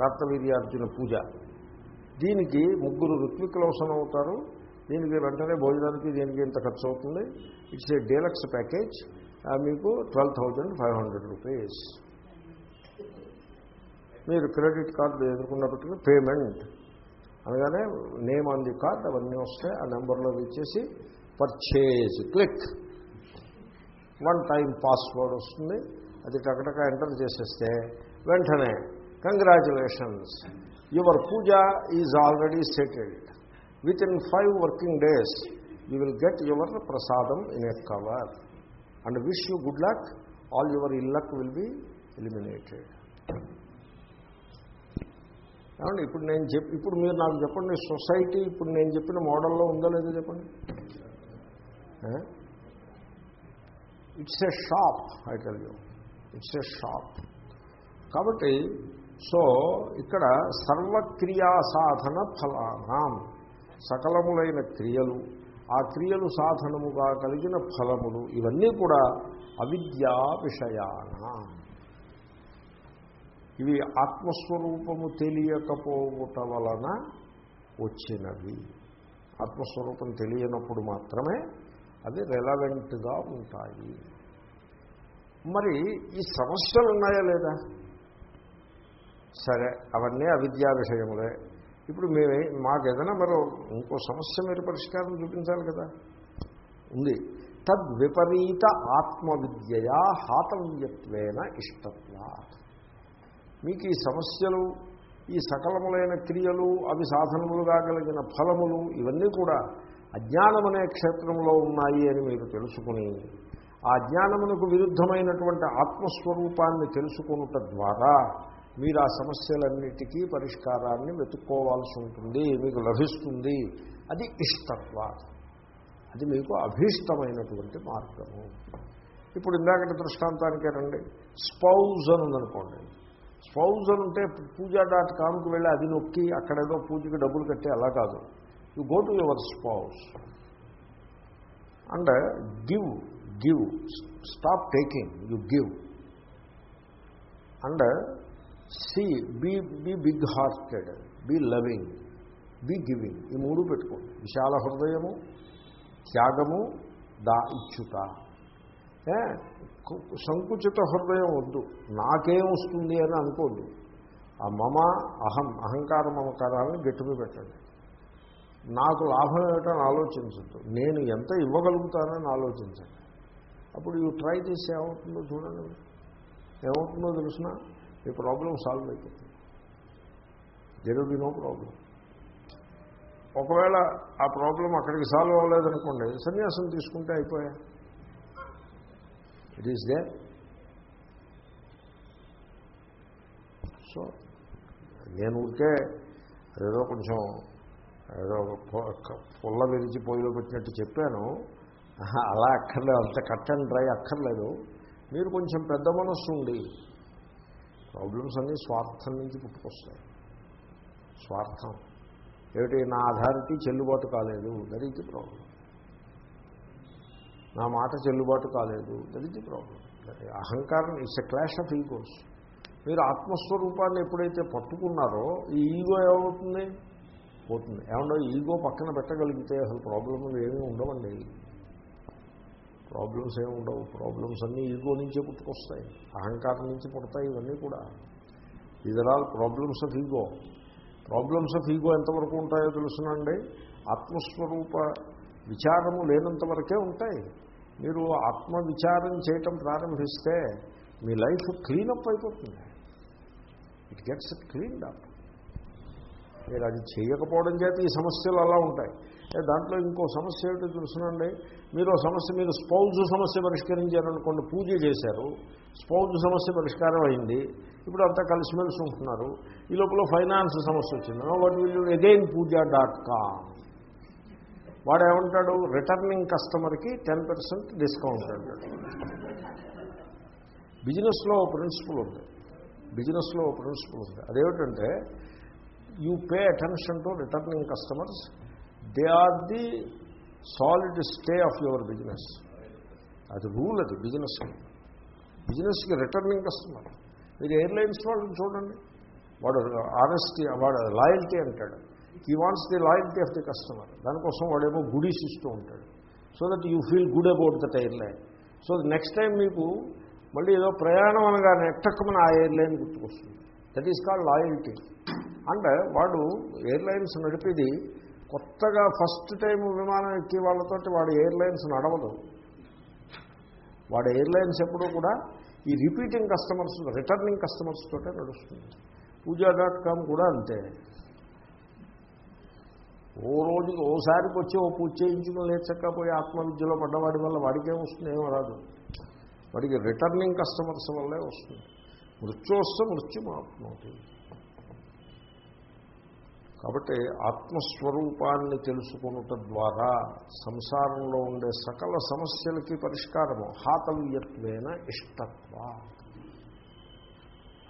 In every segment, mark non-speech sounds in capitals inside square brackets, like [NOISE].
కార్తవీర్యార్జున పూజ. దీనికి ముగ్గురు ఋత్వికులు అవసరం అవుతారు. దీనికి వెంటనే భోజనానికి దీనికి ఇంత ఖర్చు అవుతుంది. ఇట్స్ ఏ డీలక్స్ ప్యాకేజ్ ఆ, మీకు twelve thousand five hundred rupees మీరు క్రెడిట్ కార్డు ఎదుర్కొన్నప్పటికీ పేమెంట్. అనగానే నేమ్ ఆన్ ది కార్డ్ అవన్నీ వస్తాయి. ఆ నెంబర్లో ఇచ్చేసి purchase. Click. One time password వస్తుంది. అది టకటక ఎంటర్ చేసేస్తే వెంటనే congratulations your puja is already settled within five working days you will get your prasadam in a cover and wish you good luck all your ill luck will be eliminated ఏమండి ఇప్పుడు నేను చెప్ ఇప్పుడు మీరు నాకు చెప్పండి సొసైటీ ఇప్పుడు నేను చెప్పిన మోడల్లో ఉందో లేదో చెప్పండి. It's a shop I tell you it's a shop కాబట్టి సో ఇక్కడ సర్వక్రియా సాధన ఫలానాం సకలములైన క్రియలు ఆ క్రియలు సాధనముగా కలిగిన ఫలములు ఇవన్నీ కూడా అవిద్యా విషయాన. ఇవి ఆత్మస్వరూపము తెలియకపోవట వలన వచ్చినవి. ఆత్మస్వరూపం తెలియనప్పుడు మాత్రమే అవి రెలవెంట్గా ఉంటాయి. మరి ఈ సమస్యలు ఉన్నాయా లేదా? సరే అవన్నీ అవిద్యా విషయములే. ఇప్పుడు మేమే మాకు ఏదైనా మరో ఇంకో సమస్య మీరు పరిష్కారం చూపించాలి కదా. ఉంది. తద్విపరీత ఆత్మవిద్యయా హాతవ్యత్వేన ఇష్టత్వా మీకు ఈ సమస్యలు ఈ సకలములైన క్రియలు అవి సాధనములుగా కలిగిన ఫలములు ఇవన్నీ కూడా అజ్ఞానమనే క్షేత్రంలో ఉన్నాయి అని మీరు తెలుసుకుని ఆ జ్ఞానమునకు విరుద్ధమైనటువంటి ఆత్మస్వరూపాన్ని తెలుసుకునుట ద్వారా మీరు ఆ సమస్యలన్నిటికీ పరిష్కారాన్ని వెతుక్కోవాల్సి ఉంటుంది మీకు లభిస్తుంది. అది ఇష్టత్వ. అది మీకు అభీష్టమైనటువంటి మార్గము. ఇప్పుడు ఇందాకటి దృష్టాంతానికే రండి. స్పౌజ్ అని ఉందనుకోండి. స్పౌజ్ అని ఉంటే పూజా డాట్ కామ్కి వెళ్ళి అది నొక్కి అక్కడేదో పూజకి డబ్బులు కట్టే అలా కాదు. You go to your spouse. And give give stop taking you give. And see be be big hearted be loving be giving ఈ మూడు పెట్టుకోండి. విశాల హృదయము త్యాగము దా ఇచ్చుట సంకుచిత హృదయం వద్దు. నాకేం వస్తుంది అని అనుకోండి. ఆ మమ అహం అహంకార మమకారాలను గట్టిగా పెట్టండి. నాకు లాభం ఏమిటని ఆలోచించద్దు. నేను ఎంత ఇవ్వగలుగుతానని ఆలోచించండి. అప్పుడు ఇవి ట్రై చేసి ఏమవుతుందో చూడండి. ఏమవుతుందో తెలిసిన? ఈ ప్రాబ్లం సాల్వ్ అయిపోతుంది. దెర్ బి నో ప్రాబ్లం ఒకవేళ ఆ ప్రాబ్లం అక్కడికి సాల్వ్ అవ్వలేదనుకోండి సన్యాసం తీసుకుంటే అయిపోయా? ఇట్ ఈస్ దే సో నేను ఊరికే ఏదో కొంచెం ఏదో పుల్ల విరిచి పొయ్యిలో పెట్టినట్టు చెప్పాను. అలా అక్కర్లేదు అంత కట్ అండ్ డ్రై అక్కర్లేదు. మీరు కొంచెం పెద్ద మనస్సు ఉండి ప్రాబ్లమ్స్ అన్నీ స్వార్థం నుంచి పుట్టుకొస్తాయి. స్వార్థం. ఏమిటి? నా అథారిటీ చెల్లుబాటు కాలేదు. దట్ ఈజ్ ది ప్రాబ్లం నా మాట చెల్లుబాటు కాలేదు. దట్ ఈజ్ ది ప్రాబ్లం అహంకారం it's a clash of egos మీరు ఆత్మస్వరూపాన్ని ఎప్పుడైతే పట్టుకున్నారో ఈ ఈగో ఏమవుతుంది? పోతుంది. ఏమన్నా ఈగో పక్కన పెట్టగలిగితే అసలు ప్రాబ్లమ్లు ఏమీ ఉండవండి. ప్రాబ్లమ్స్ ఏమి ఉండవు. ప్రాబ్లమ్స్ అన్నీ ఈగో నుంచే పుట్టుకొస్తాయి. అహంకారం నుంచి పుడతాయి ఇవన్నీ కూడా. Either all problems of ego problems of ego ఎంతవరకు ఉంటాయో తెలుసునండి? ఆత్మస్వరూప విచారము లేనంత వరకే ఉంటాయి. మీరు ఆత్మ విచారం చేయటం ప్రారంభిస్తే మీ లైఫ్ క్లీనప్ అయిపోతుంది. It gets it cleaned up మీరు అది చేయకపోవడం చేత ఈ సమస్యలు అలా ఉంటాయి. దాంట్లో ఇంకో సమస్య ఏమిటో తెలుసునండి. మీరు సమస్య మీరు స్పౌజ్ సమస్య పరిష్కరించారనుకోండి పూజ చేశారు స్పౌజ్ సమస్య పరిష్కారం అయింది ఇప్పుడు అంతా కలిసిమెలిసి ఉంటున్నారు. ఈ లోపల ఫైనాన్స్ సమస్య వచ్చింది. What will again puja dot com. వాడు ఏమంటాడు? రిటర్నింగ్ కస్టమర్కి టెన్ పర్సెంట్ డిస్కౌంట్ అంటాడు. బిజినెస్లో ప్రిన్సిపల్ ఉంది. బిజినెస్లో ప్రిన్సిపల్ ఉంది. అదేమిటంటే you pay attention to returning customers they are the solid stay of your business. అది రూల్ అది బిజినెస్. బిజినెస్కి రిటర్నింగ్ కస్టమర్. మీరు ఎయిర్లైన్స్ వాళ్ళని చూడండి. వాడు ఆనెస్టీ వాడు లాయల్టీ అంటాడు. He wants the loyalty of the customer. దానికోసం వాడేమో గుడీస్ ఇస్తూ ఉంటాడు. So that you feel good about that airline. So next time మీకు మళ్ళీ ఏదో ప్రయాణం అనగానే టక్కుమని ఆ ఎయిర్లైన్ గుర్తుకొస్తుంది. That is called loyalty. అంటే వాడు ఎయిర్లైన్స్ నడిపేది కొత్తగా ఫస్ట్ టైం విమానం ఎక్కి వాళ్ళతోటి వాడు ఎయిర్లైన్స్ నడవదు. వాడు ఎయిర్లైన్స్ ఎప్పుడూ కూడా ఈ రిపీటింగ్ కస్టమర్స్ రిటర్నింగ్ కస్టమర్స్ తోటే నడుస్తుంది. పూజా డాట్ కామ్ కూడా అంతే. ఓ రోజుకి ఓసారికి వచ్చి ఓ పూజ చేయించుకుని లేచక్కపోయి ఆత్మవిద్యలో పడ్డవాడి వల్ల వాడికే వస్తుంది ఏమో రాదు. వాడికి రిటర్నింగ్ కస్టమర్స్ వల్లే వస్తుంది. మృత్యు వస్తే మృత్యు ఆత్మవుతుంది కాబట్టి ఆత్మస్వరూపాన్ని తెలుసుకునుట ద్వారా సంసారంలో ఉండే సకల సమస్యలకి పరిష్కారము హాతవ్యత్వేన ఇష్టత్వ.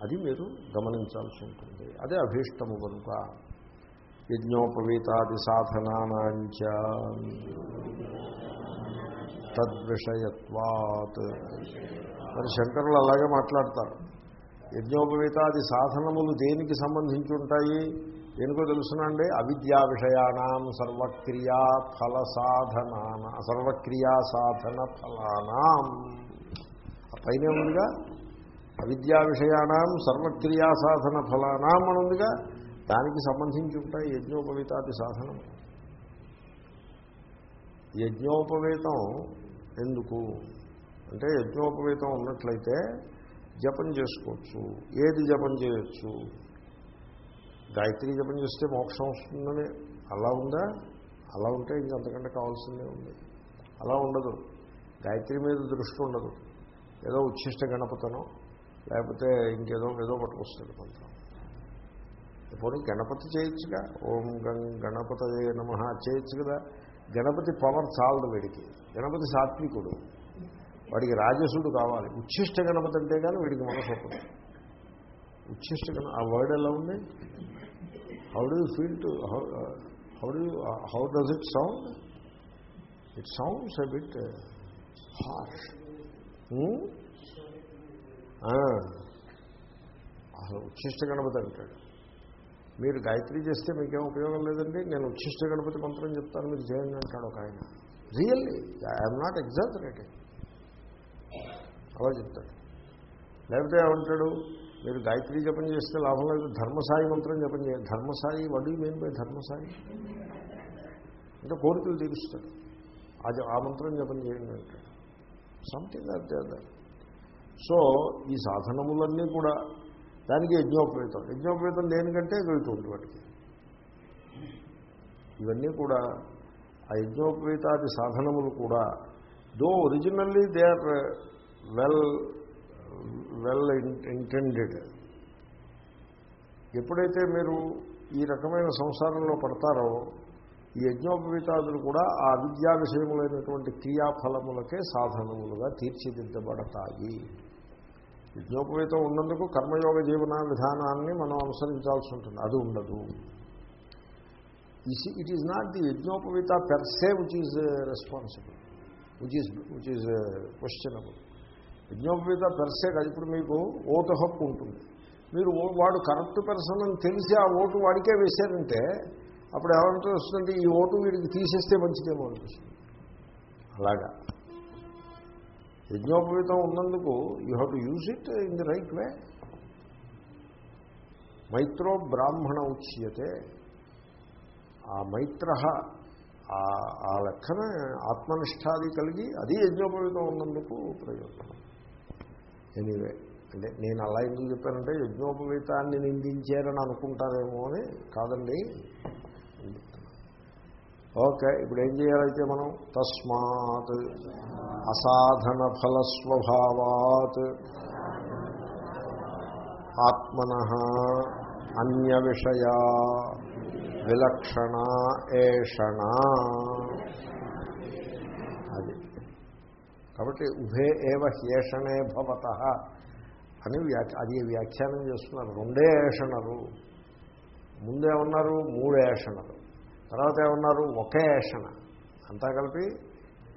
అది మీరు గమనించాల్సి ఉంటుంది. అదే అభీష్టము కనుక. యజ్ఞోపవీతాది సాధనానాంచ తద్విషయత్వాత్. మరి శంకరులు అలాగే మాట్లాడతారు. యజ్ఞోపవీతాది సాధనములు దేనికి సంబంధించి ఉంటాయి? దేనికో తెలుసునండి అవిద్యా విషయాణం సర్వక్రియా ఫల సాధనాన సర్వక్రియా సాధన ఫలానాం. పైన ఉందిగా? అవిద్యా విషయాణం సర్వక్రియా సాధన ఫలానాం అని ఉందిగా? దానికి సంబంధించి ఉంటాయి యజ్ఞోపవీతాది సాధనం. యజ్ఞోపవేతం ఎందుకు? అంటే యజ్ఞోపవేతం ఉన్నట్లయితే జపం చేసుకోవచ్చు. ఏది జపం చేయొచ్చు? గాయత్రి జపం చేస్తే మోక్షం వస్తుందని అలా ఉందా? అలా ఉంటే ఇంకంతకంటే కావాల్సిందే ఉంది. అలా ఉండదు. గాయత్రి మీద దృష్టి ఉండదు. ఏదో ఉచ్ఛిష్ట గణపతనం లేకపోతే ఇంకేదో ఏదో పట్టుకొస్తుంది మంత్రం. ఇప్పుడు గణపతి చేయొచ్చుగా ఓం గం గణపత నమ చేయొచ్చు కదా. గణపతి పవర్ చాలదు వీడికి. గణపతి సాత్వికుడు. వాడికి రాజసుడు కావాలి. ఉచ్ఛిష్ట గణపతి అంటే కానీ వీడికి మనసు ఉచ్ఛిష్ట గణ ఆ వర్డ్ ఎలా ఉంది? How how you feel to how does how sound? It sound it sounds uh, harsh. Hmm? Ah. అసలు ఉచ్ఛిష్ట గణపతి అంటాడు. మీరు గాయత్రి చేస్తే మీకేం ఉపయోగం లేదండి? నేను ఉచ్ఛిష్ట గణపతి మంత్రం చెప్తాను మీరు చేయండి అంటాడు ఒక ఆయన. రియల్లీ ఐఎమ్ నాట్ ఎగ్జాజరేటింగ్ అలా చెప్తాడు. లేకపోతే ఏమంటాడు? మీరు గాయత్రి జపం చేస్తే లాభం లేదు ధర్మసాయి మంత్రం జపం చేయాలి ధర్మసాయి వడ్డీ మెయిన్ బై ధర్మసాయి? అంటే కోరికలు తీరుస్తాడు అది ఆ మంత్రం జపం చేయండి అంటాడు. సంథింగ్ అదే సో ఈ సాధనములన్నీ కూడా దానికి యజ్ఞోపేతం. యజ్ఞోపేతం దేనికంటే వెళ్తుంది వాటికి. ఇవన్నీ కూడా ఆ యజ్ఞోపేతాది సాధనములు కూడా though originally they are well well intended ఎప్పుడైతే మీరు ఈ రకమైన సంసారంలో పడతారో ఈ యజ్ఞోపవీతాదులు కూడా ఆ విద్యా విషయములైనటువంటి క్రియాఫలములకే సాధనములుగా తీర్చిదిద్దబడతాయి. యజ్ఞోపవీతం ఉన్నందుకు కర్మయోగ జీవన విధానాన్ని మనం అనుసరించాల్సి ఉంటుంది. అది ఉండదు. It is not the yajnopavita per se which is responsible which is which is questionable yajnopavita per se కాదు. ఇప్పుడు మీకు ఓటు హక్కు ఉంటుంది. మీరు వాడు కరెక్ట్ పర్సన్ అని తెలిసి ఆ ఓటు వాడికే వేశారంటే అప్పుడు ఏమంటూ వస్తుందంటే ఈ ఓటు వీడికి తీసేస్తే మంచిదేమో అనిపిస్తుంది. అలాగా. యజ్ఞోపవీతం ఉన్నందుకు you have to use it in the right way మైత్రో బ్రాహ్మణ ఉచ్యతే. ఆ మైత్ర ఆ లెక్కన ఆత్మనిష్టాది కలిగి అది యజ్ఞోపవీతం ఉన్నందుకు ప్రయోజనం. ఎనీవే అంటే నేను అలా ఎందుకు చెప్పానంటే యజ్ఞోపవీతాన్ని నిందించారని అనుకుంటారేమో అని కాదండి. ఓకే ఇప్పుడు ఏం చేయాలైతే మనం? తస్మాత్ అసాధన ఫలస్వభావాత్ ఆత్మన అన్య విషయా విలక్షణ ఏషణ అది కాబట్టి ఉభే ఏవ హ్యేషణే భవత అని వ్యాఖ్య అది వ్యాఖ్యానం చేస్తున్నారు. రెండే ఏషణరు ముందేమన్నారు మూడు ఏషణలు. తర్వాత ఏమన్నారు? ఒకే ఏషణ. అంతా కలిపి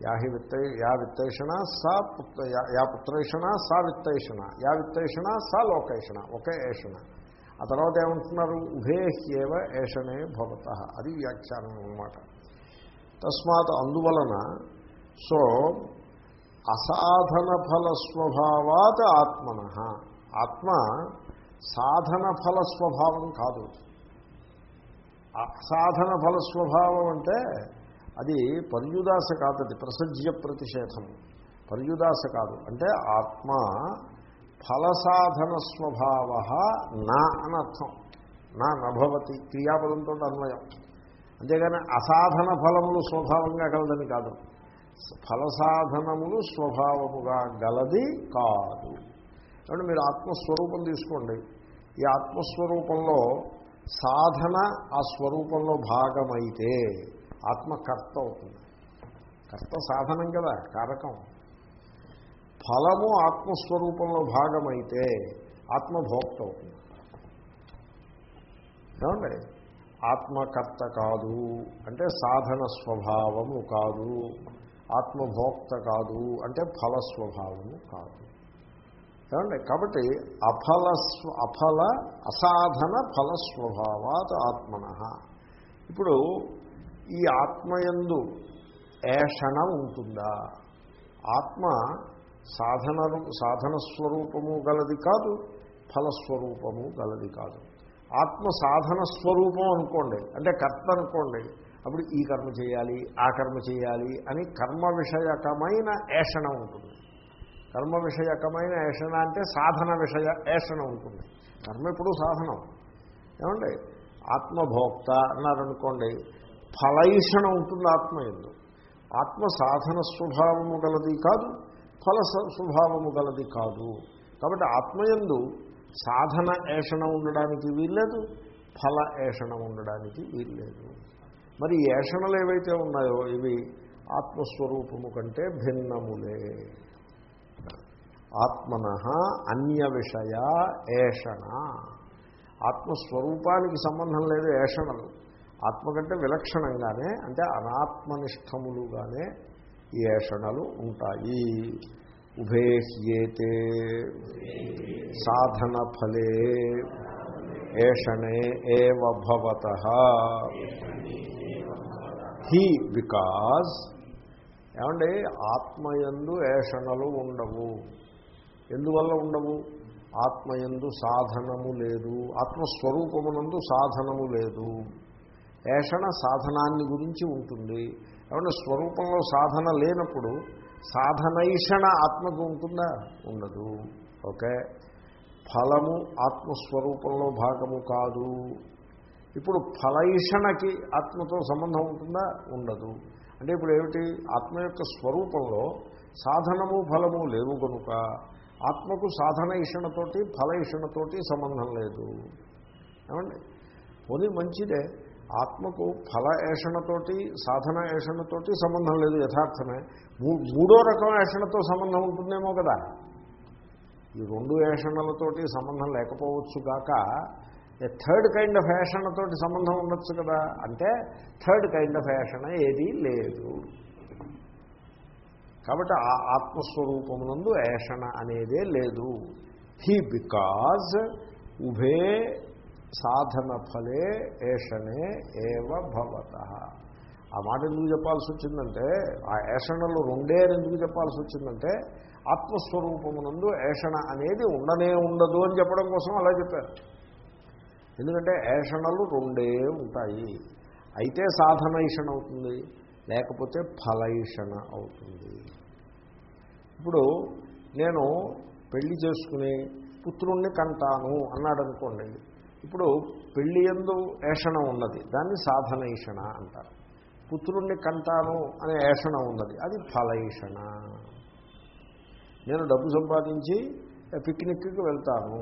యాహి విత్త యా విత్తేషణ సా పుత్ర యా పుత్రేషణ సా విత్తేషణ. యా విత్తేషణ సా లోకేషణ. ఒకే ఏషణ. ఆ తర్వాత ఏమంటున్నారు? ఉభేహ్యేవ ఏషణే భవత. అది వ్యాఖ్యానం అన్నమాట. తస్మాత్ అందువలన సో అసాధన ఫల స్వభావాత్ ఆత్మన. ఆత్మ సాధన ఫల స్వభావం కాదు. అసాధన ఫల స్వభావం అంటే అది పర్యుదాస కాదది ప్రసజ్య ప్రతిషేధం. పర్యుదాస కాదు. అంటే ఆత్మ ఫలసాధన స్వభావ నా అనర్థం నా నభవతి క్రియాపదంతో అన్వయం. అంతేగాని అసాధన ఫలములు స్వభావంగా కలదని కాదు. ఫలసాధనములు స్వభావముగా గలది కాదు. కాబట్టి మీరు ఆత్మస్వరూపం తీసుకోండి. ఈ ఆత్మస్వరూపంలో సాధన ఆ స్వరూపంలో భాగమైతే ఆత్మకర్త అవుతుంది. కర్త సాధనం కదా కారకం. ఫలము ఆత్మస్వరూపంలో భాగమైతే ఆత్మభోక్త అవుతుంది ఏమండి? ఆత్మకర్త కాదు. అంటే సాధన స్వభావము కాదు. ఆత్మభోక్త కాదు అంటే ఫలస్వభావము కాదు. ఏమండి? కాబట్టి అఫల స్వ- అఫల అసాధన ఫలస్వభావాత్ ఆత్మన. ఇప్పుడు ఈ ఆత్మయందు ఏషణ ఉంటుందా? ఆత్మ సాధన సాధన స్వరూపము గలది కాదు ఫలస్వరూపము గలది కాదు. ఆత్మ సాధన స్వరూపం అనుకోండి అంటే కర్త అనుకోండి అప్పుడు ఈ కర్మ చేయాలి ఆ కర్మ చేయాలి అని కర్మ విషయకమైన ఏషణ ఉంటుంది. కర్మ విషయకమైన ఏషణ అంటే సాధన విషయ ఏషణ ఉంటుంది. కర్మ ఎప్పుడు సాధనం. ఏమండి? ఆత్మభోక్త అన్నారనుకోండి ఫలైషణ ఉంటుంది ఆత్మ ఎందు. ఆత్మ సాధన స్వభావము గలది కాదు ఫల స్వభావము గలది కాదు. కాబట్టి ఆత్మయందు సాధన ఏషణ ఉండడానికి వీల్లేదు ఫల ఏషణ ఉండడానికి వీల్లేదు. మరి ఏషణలు ఏవైతే ఉన్నాయో ఇవి ఆత్మస్వరూపము కంటే భిన్నములే. ఆత్మన అన్య విషయ ఏషణ. ఆత్మస్వరూపానికి సంబంధం లేదు ఏషణలు. ఆత్మ కంటే విలక్షణంగానే అంటే అనాత్మనిష్టములుగానే ఈ ఏషణలు ఉంటాయి. ఉభేహ్యేతే సాధన ఫలే ఏషణే ఏవ భవత. హీ బికాజ్ ఏమండి ఆత్మయందు ఏషణలు ఉండవు. ఎందువల్ల ఉండవు? ఆత్మయందు సాధనము లేదు. ఆత్మస్వరూపమునందు సాధనము లేదు. ఏషణ సాధనాన్ని గురించి ఉంటుంది. ఏమంటే స్వరూపంలో సాధన లేనప్పుడు సాధనైషణ ఆత్మకు ఉంటుందా? ఉండదు. ఓకే? ఫలము ఆత్మస్వరూపంలో భాగము కాదు. ఇప్పుడు ఫలైషణకి ఆత్మతో సంబంధం ఉంటుందా? ఉండదు. అంటే ఇప్పుడు ఏమిటి? ఆత్మ యొక్క స్వరూపంలో సాధనము ఫలము లేవు కనుక ఆత్మకు సాధన ఇషణతోటి ఫల ఇషణతోటి సంబంధం లేదు. ఏమండి? పోనీ మంచిదే. ఆత్మకు ఫల ఏషణతోటి సాధన ఏషణతోటి సంబంధం లేదు యథార్థమే. మూ- మూడో రకం ఏషణతో సంబంధం ఉంటుందేమో కదా? ఈ రెండు ఏషణలతోటి సంబంధం లేకపోవచ్చు కాక థర్డ్ కైండ్ ఆఫ్ ఏషణతోటి సంబంధం ఉండొచ్చు కదా. అంటే థర్డ్ కైండ్ ఆఫ్ ఏషణ ఏదీ లేదు. కాబట్టి ఆ ఆత్మస్వరూపమునందు ఏషణ అనేదే లేదు. హీ బికాజ్ ఉభే సాధన ఫలే ఏషణే ఏవ భవత. ఆ మాట ఎందుకు చెప్పాల్సి వచ్చిందంటే ఆ ఏషణలు రెండే అని ఎందుకు చెప్పాల్సి వచ్చిందంటే ఆత్మస్వరూపమునందు ఏషణ అనేది ఉండనే ఉండదు అని చెప్పడం కోసం అలా చెప్పారు. ఎందుకంటే ఏషణలు రెండే ఉంటాయి. అయితే సాధన ఈషణ అవుతుంది లేకపోతే ఫలైషణ అవుతుంది. ఇప్పుడు నేను పెళ్ళి చేసుకుని పుత్రుణ్ణి కంటాను అన్నాడు అనుకోండి ఇప్పుడు పెళ్ళి ఎందు ఏషణ ఉన్నది దాన్ని సాధన ఈషణ అంటారు. పుత్రుణ్ణి కంటాను అనే ఏషణ ఉన్నది అది ఫలైషణ. నేను డబ్బు సంపాదించి పిక్నిక్కి వెళ్తాను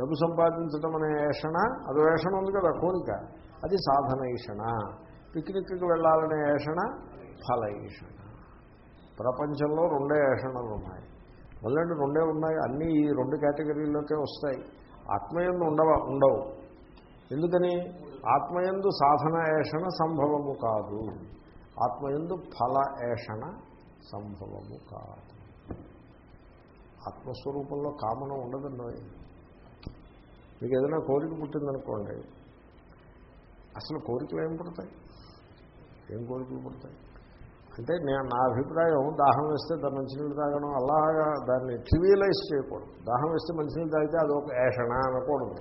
డబ్బు సంపాదించడం అనే ఏషణ అదో ఏషణ ఉంది కదా కోరిక. అది సాధన ఈషణ పిక్నిక్కి వెళ్ళాలనే ఏషణ ఫల ఈషణ ప్రపంచంలో రెండే ఏషణలు ఉన్నాయి. మళ్ళీ రెండే ఉన్నాయి అన్నీ ఈ రెండు కేటగిరీలోకే వస్తాయి. ఆత్మయందు ఉండవ ఉండవు. ఎందుకని? ఆత్మయందు సాధన ఏషణ సంభవము కాదు. ఆత్మయందు ఫల ఏషణ సంభవము కాదు. ఆత్మస్వరూపంలో కామనం ఉండదండి. మీకు ఏదైనా కోరిక పుట్టిందనుకోండి. అసలు కోరికలు ఏం పుడతాయి? ఏం కోరికలు పుడతాయి? అంటే నేను నా అభిప్రాయం దాహం వేస్తే దాని మంచినీళ్ళు తాగడం అలాగా దాన్ని ట్రివియలైజ్ చేయకూడదు. దాహం వేస్తే మంచినీళ్ళు తాగితే అది ఒక ఏషణ అనకూడదు.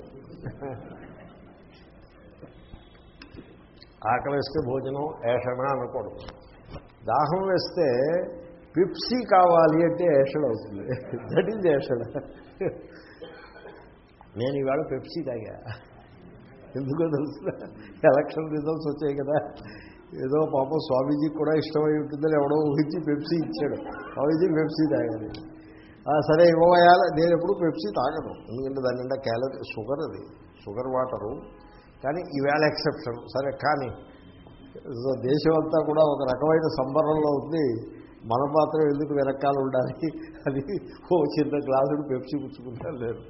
ఆకలి వేస్తే భోజనం ఏషణ అనకూడదు. దాహం వేస్తే పిప్సీ కావాలి అంటే ఏషణ అవుతుంది. [LAUGHS] That is ఏషణ. నేను ఈవేళ పెప్సీ తాగా. ఎందుకో తెలుసు? ఎలక్షన్ రిజల్ట్స్ వచ్చాయి కదా. ఏదో పాపం స్వామీజీకి కూడా ఇష్టమై ఉంటుందని ఎవడో ఊహించి పెప్సీ ఇచ్చాడు. స్వామీజీ పెప్సీ తాగాలి సరే ఇవ్వయాలి నేను ఎప్పుడు పెప్సీ తాగను. ఎందుకంటే దాని నిండా క్యాలరీ షుగర్ అది. షుగర్ వాటరు కానీ ఈవేళ ఎక్సెప్షన్ సరే కానీ దేశం అంతా కూడా ఒక రకమైన సంబరంలో ఉంది. మన మాత్రం ఎందుకు వెనకాల ఉండాలి? అది ఓ చిన్న గ్లాసుడు పెప్సీ పుచ్చుకుంటా లేదు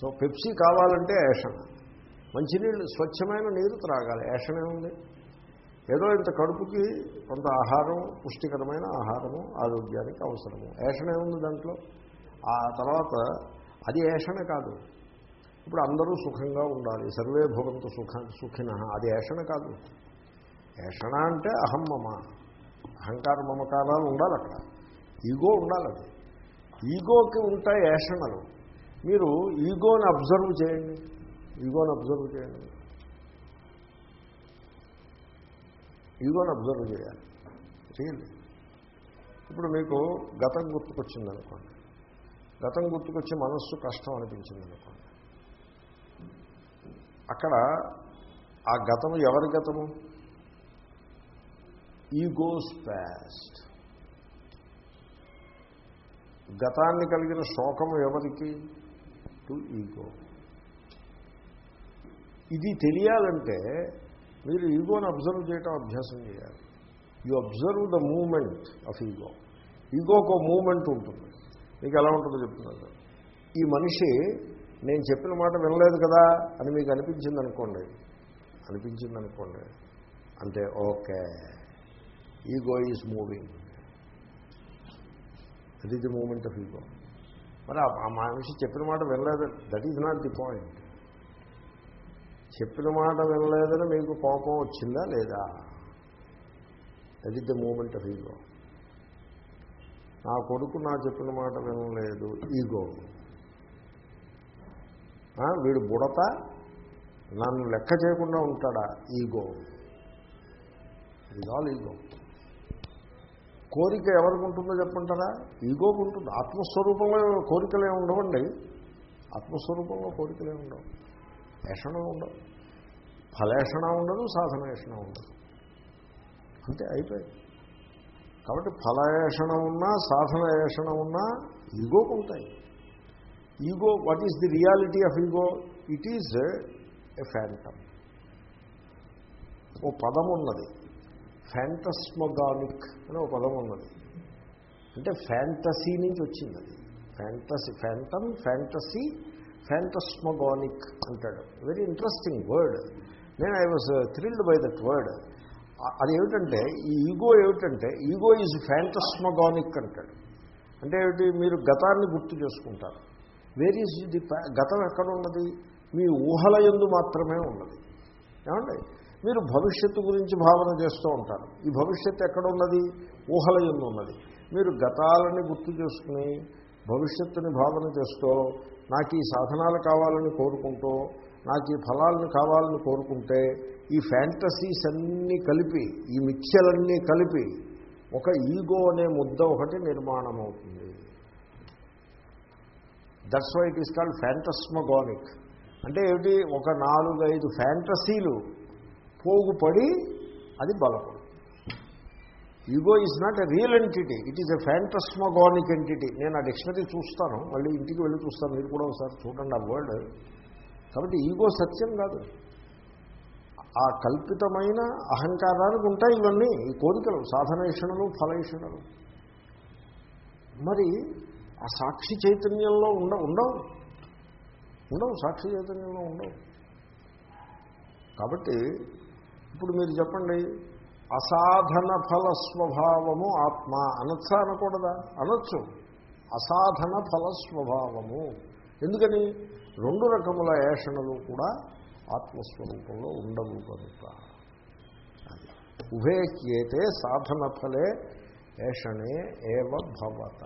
సో పెప్సీ కావాలంటే యాషన్ మంచినీళ్ళు స్వచ్ఛమైన నీరు త్రాగాలి. యాషన్ ఉంది ఏదో ఇంత కడుపుకి కొంత ఆహారం పుష్టికరమైన ఆహారము ఆరోగ్యానికి అవసరము. ఏషణ ఉంది దాంట్లో? ఆ తర్వాత అది ఏషణ కాదు. ఇప్పుడు అందరూ సుఖంగా ఉండాలి. సర్వే భవంతు సుఖ సుఖిన. అది ఏషణ కాదు. ఏషణ అంటే అహం మమ. అహంకార మమకారాలు ఉండాలి అక్కడ ఈగో ఉండాలి అది ఈగోకి ఉంటాయి ఏషణలు. మీరు ఈగోని అబ్జర్వ్ చేయండి. ఈగోని అబ్జర్వ్ చేయండి. ఈగోని అబ్జర్వ్ చేయాలి. ఇప్పుడు మీకు గతం గుర్తుకొచ్చింది అనుకోండి గతం గుర్తుకొచ్చి మనస్సు కష్టం అనిపించింది అనుకోండి అక్కడ ఆ గతము ఎవరి గతము? ఈగోస్ ప్యాస్ట్ గతాన్ని కలిగిన శోకము ఎవరికి? టు ఈగో ఇది తెలియాలంటే మీరు ఈగోని అబ్జర్వ్ చేయటం అభ్యాసం చేయాలి. You observe the moment of ego ఈగోకు moment ఉంటుంది. మీకు ఎలా ఉంటుందో చెప్తున్నాను ఈ మనిషి నేను చెప్పిన మాట వినలేదు కదా అని మీకు అనిపించింది అనుకోండి అనిపించింది అనుకోండి అంటే okay. Ego is moving that is the moment of ego మరి ఆ మనిషి చెప్పిన మాట వినలేదు that is not the point చెప్పిన మాట వినలేదని మీకు కోపం వచ్చిందా లేదా? That is the moment of ego నా కొడుకు నా చెప్పిన మాట వినలేదు. ఈగో వీడు బుడత నన్ను లెక్క చేయకుండా ఉంటాడా? ఈగో ఇది ఆల్ ఈగో కోరిక ఎవరికి ఉంటుందో చెప్పంటారా? ఈగోకు ఉంటుంది. ఆత్మస్వరూపంలో కోరికలే ఉండవండి. ఆత్మస్వరూపంలో కోరికలే ఉండవు. ఏషణ ఉండవు. ఫలేషణ ఉండదు సాధనేషణ ఉండదు. అంతే అయిపోయింది. కాబట్టి ఫలయేషణ ఉన్నా సాధన ఏషణ ఉన్నా ఈగోకు ఉంటాయి ego what is the reality of ego? It is a phantom ఓ పదం ఉన్నది. ఫ్యాంటస్మోగానిక్ అని ఒక పదం ఉన్నది. అంటే ఫ్యాంటసీ నుంచి వచ్చింది అది. ఫ్యాంటసీ ఫ్యాంటమ్ ఫ్యాంటసీ ఫ్యాంటస్మగానిక్ అంటాడు. వెరీ ఇంట్రెస్టింగ్ వర్డ్ నేను I was thrilled by that word అది ఏమిటంటే ఈ ఈగో ఏమిటంటే ఈగో ఈజ్ ఫ్యాంటస్మగానిక్ అంటాడు. అంటే ఏమిటి? మీరు గతాన్ని గుర్తు చేసుకుంటారు. వేర్ ఈజ్ ది గతం ఎక్కడ ఉన్నది? మీ ఊహల ఎందు మాత్రమే ఉన్నది. ఏమండి? మీరు భవిష్యత్తు గురించి భావన చేస్తూ ఉంటారు. ఈ భవిష్యత్తు ఎక్కడ ఉన్నది ఊహల ఎందు ఉన్నది మీరు గతాలని గుర్తు చేసుకుని భవిష్యత్తుని భావన చేస్తూ నాకు ఈ సాధనాలు కావాలని కోరుకుంటూ నాకు ఈ ఫలాలను కావాలని కోరుకుంటే ఈ ఫ్యాంటసీస్ అన్నీ కలిపి ఈ మిథ్యలన్నీ కలిపి ఒక ఈగో అనే ముద్ద ఒకటి నిర్మాణం అవుతుంది that's why it is called phantasmagoric అంటే ఏమిటి? ఒక నాలుగైదు ఫ్యాంటసీలు పోగుపడి అది బలపడు. Ego is not a real entity it is a phantasmagoric entity నేను ఆ డిక్షనరీ చూస్తాను మళ్ళీ ఇంటికి వెళ్ళి చూస్తాను మీరు కూడా ఒకసారి చూడండి ఆ వర్డ్ కాబట్టి ఈగో సత్యం కాదు. ఆ కల్పితమైన అహంకారానికి ఉంటాయి ఇవన్నీ ఈ కోరికలు సాధనేషణలు ఫలేషణలు. మరి ఆ సాక్షి చైతన్యంలో ఉండ ఉండవు. ఉండవు సాక్షి చైతన్యంలో ఉండవు. కాబట్టి ఇప్పుడు మీరు చెప్పండి అసాధన ఫల స్వభావము ఆత్మ అనొచ్చా అనకూడదా? అనొచ్చు. అసాధన ఫల స్వభావము. ఎందుకని? రెండు రకముల ఏషణలు కూడా ఆత్మస్వరూపంలో ఉండవు కనుక. ఉభే ఉభయక్యేతే సాధన ఫలే ఏషణే ఏవ భవత.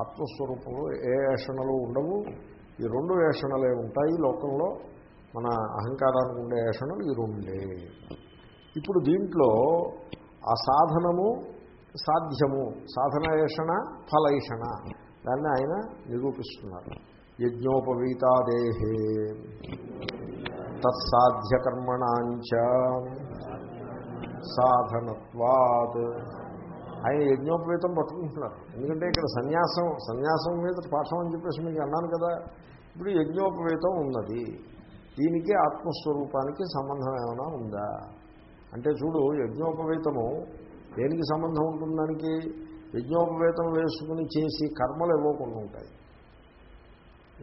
ఆత్మస్వరూపంలో ఏ ఏషణలు ఉండవు. ఈ రెండు ఏషణలే ఉంటాయి లోకంలో. మన అహంకారానికి ఉండే ఏషణలు ఈ రెండే. ఇప్పుడు దీంట్లో ఆ సాధనము సాధ్యము సాధన ఏషణ ఫలైషణ దాన్ని ఆయన నిరూపిస్తున్నారు. యజ్ఞోపవీతాదేహే తత్సాధ్యకర్మణాంచ సాధనత్వాత్. ఆయన యజ్ఞోపవీతం పట్టుకుంటున్నారు. ఎందుకంటే ఇక్కడ సన్యాసం సన్యాసం మీద పాఠం అని చెప్పేసి మీకు అన్నాను కదా ఇప్పుడు యజ్ఞోపవీతం ఉన్నది. దీనికి ఆత్మస్వరూపానికి సంబంధం ఏమైనా ఉందా? అంటే చూడు యజ్ఞోపవేతము దేనికి సంబంధం ఉంటుందానికి యజ్ఞోపవేతం వేసుకుని చేసి కర్మలు ఇవ్వకుండా ఉంటాయి.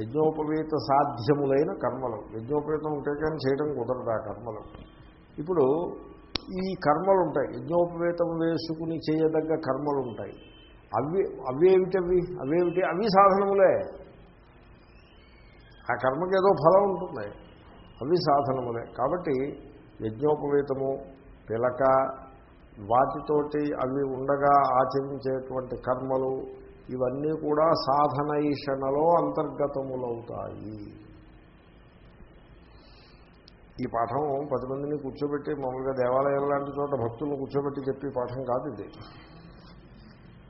యజ్ఞోపవేత సాధ్యములైన కర్మలు. యజ్ఞోపవేతం ఉంటే కానీ చేయడం కుదరదు ఆ కర్మలు. ఇప్పుడు ఈ కర్మలు ఉంటాయి. యజ్ఞోపవేతం వేసుకుని చేయదగ్గ కర్మలు ఉంటాయి. అవి అవేమిటవి అవేమిటి అవి సాధనములే. ఆ కర్మకి ఏదో ఫలం ఉంటుంది. అవి సాధనములే. కాబట్టి యజ్ఞోపవేతము పిలక వాటితోటి అవి ఉండగా ఆచరించేటువంటి కర్మలు ఇవన్నీ కూడా సాధన ఈషణలో అంతర్గతములవుతాయి. ఈ పాఠం పది మందిని కూర్చోబెట్టి మామూలుగా దేవాలయం లాంటి చోట భక్తులను కూర్చోబెట్టి చెప్పి పాఠం కాదు ఇది.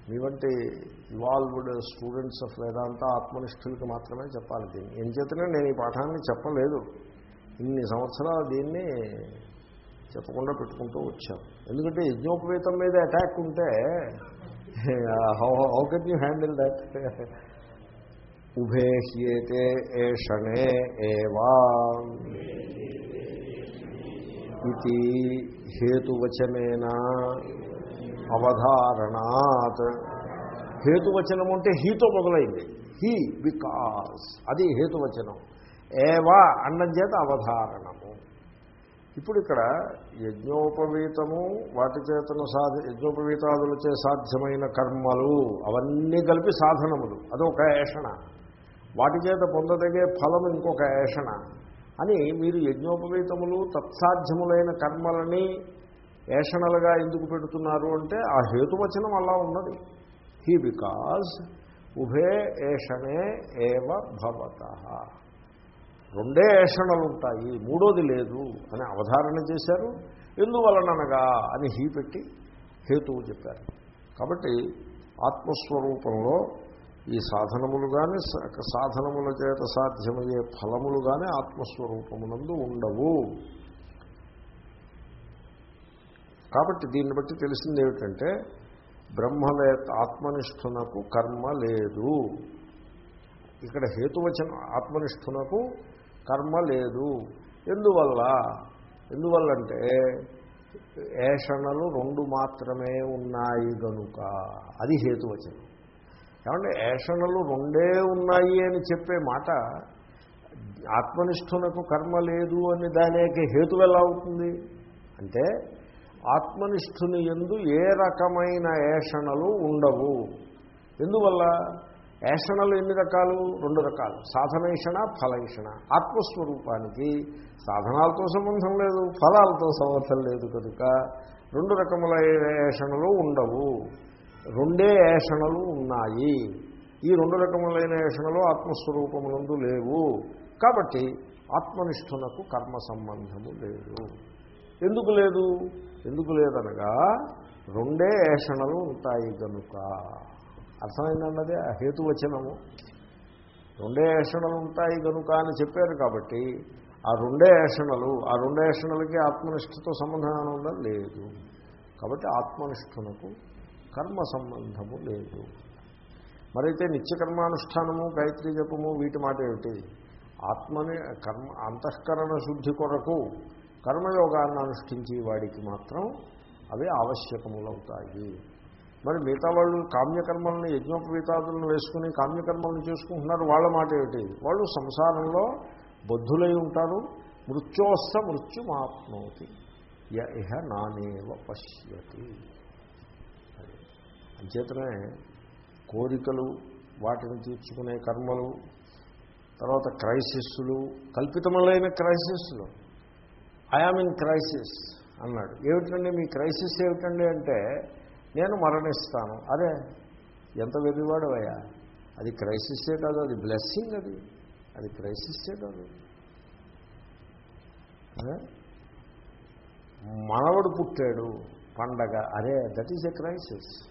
మీ వంటి ఇవాల్వ్డ్ స్టూడెంట్స్ ఆఫ్ వేదాంత ఆత్మనిష్ఠులకి మాత్రమే చెప్పాలి దీన్ని. ఏం చేతనే నేను ఈ పాఠాన్ని చెప్పలేదు. ఇన్ని సంవత్సరాలు దీన్ని చెప్పకుండా పెట్టుకుంటూ వచ్చాం. ఎందుకంటే యజ్ఞోపవేతం మీద అటాక్ ఉంటే how can you handle that ఉభేహ్యేతే ఏషణే ఏవా ఇది హేతువచనేన అవధారణాత్. హేతువచనం అంటే హీతో మొదలైంది. హీ బికాస్ అది హేతువచనం. ఏవా అన్నం చేత అవధారణము. ఇప్పుడు ఇక్కడ యజ్ఞోపవీతము వాటి చేతను సాధ యజ్ఞోపవీతాదులచే సాధ్యమైన కర్మలు అవన్నీ కలిపి సాధనములు. అదొక ఏషణ. వాటి చేత పొందదగే ఫలం ఇంకొక ఏషణ. అని మీరు యజ్ఞోపవీతములు తత్సాధ్యములైన కర్మలని ఏషణలుగా ఎందుకు పెడుతున్నారు అంటే ఆ హేతువచనం అలా ఉన్నది. హీ బికాజ్ ఉభే ఏషణే ఏవ భవత. రెండే ఏషణలు ఉంటాయి మూడోది లేదు అని అవధారణ చేశారు. ఎందువలననగా అని హీ పెట్టి హేతువు చెప్పారు. కాబట్టి ఆత్మస్వరూపంలో ఈ సాధనములు కానీ సాధనముల చేత సాధ్యమయ్యే ఫలములు కానీ ఆత్మస్వరూపమునందు ఉండవు. కాబట్టి దీన్ని బట్టి తెలిసింది ఏమిటంటే బ్రహ్మలేత ఆత్మనిష్ఠునకు కర్మ లేదు. ఇక్కడ హేతువచనం ఆత్మనిష్ఠునకు కర్మ లేదు. ఎందువల్ల? ఎందువల్లంటే ఏషణలు రెండు మాత్రమే ఉన్నాయి గనుక. అది హేతువచనం. ఏమంటే ఏషణలు రెండే ఉన్నాయి అని చెప్పే మాట ఆత్మనిష్ఠునకు కర్మ లేదు అని దానికి హేతు ఎలా అవుతుంది? అంటే ఆత్మనిష్ఠుని ఎందు ఏ రకమైన ఏషణలు ఉండవు. ఎందువల్ల? ఏషణలు ఎన్ని రకాలు? రెండు రకాలు. సాధనేషణ ఫలైషణ. ఆత్మస్వరూపానికి సాధనాలతో సంబంధం లేదు ఫలాలతో సంబంధం లేదు కనుక రెండు రకములైన ఏషణలు ఉండవు. రెండే ఏషణలు ఉన్నాయి. ఈ రెండు రకములైన ఏషణలు ఆత్మస్వరూపములందు లేవు. కాబట్టి ఆత్మనిష్ఠునకు కర్మ సంబంధము లేదు. ఎందుకు లేదు? ఎందుకు లేదనగా రెండే ఏషణలు ఉంటాయి కనుక అర్థమైందండి అదే హేతువచనము రెండే ఏషణలు ఉంటాయి కనుక అని చెప్పారు కాబట్టి ఆ రెండే ఏషణలు ఆ రెండే ఏషణలకి ఆత్మనిష్టతో సంబంధం ఉందా లేదు. కాబట్టి ఆత్మనిష్ఠునకు కర్మ సంబంధము లేదు. మరైతే నిత్యకర్మానుష్ఠానము గాయత్రి జపము వీటి మాట ఏమిటి? ఆత్మని కర్మ అంతఃకరణ శుద్ధి కొరకు కర్మయోగాన్ని అనుష్ఠించే వాడికి మాత్రం అవి ఆవశ్యకములవుతాయి. మరి మిగతా వాళ్ళు కామ్యకర్మలను యజ్ఞోపవీతాదులను వేసుకుని కామ్యకర్మలను చేసుకుంటున్నారు వాళ్ళ మాట ఏమిటి? వాళ్ళు సంసారంలో బద్ధులై ఉంటారు. మృత్యోస్త మృత్యుమాప్నోతి. య ఇహ నానేవ పశ్యతి. అంచేతనే కోరికలు వాటిని తీర్చుకునే కర్మలు తర్వాత క్రైసిస్లు కల్పితములైన క్రైసిస్లు. ఐఆమ్ ఇన్ క్రైసిస్ అన్నాడు. ఏమిటండి మీ క్రైసిస్ ఏమిటండి అంటే నేను మరణిస్తాను. అరే ఎంత వెర్రివాడు అయ్యా? అది క్రైసిస్సే కాదు అది బ్లెస్సింగ్ అది. అది క్రైసిస్సే కాదు. అదే? మనవడు పుట్టాడు పండగ. అరే that is a crisis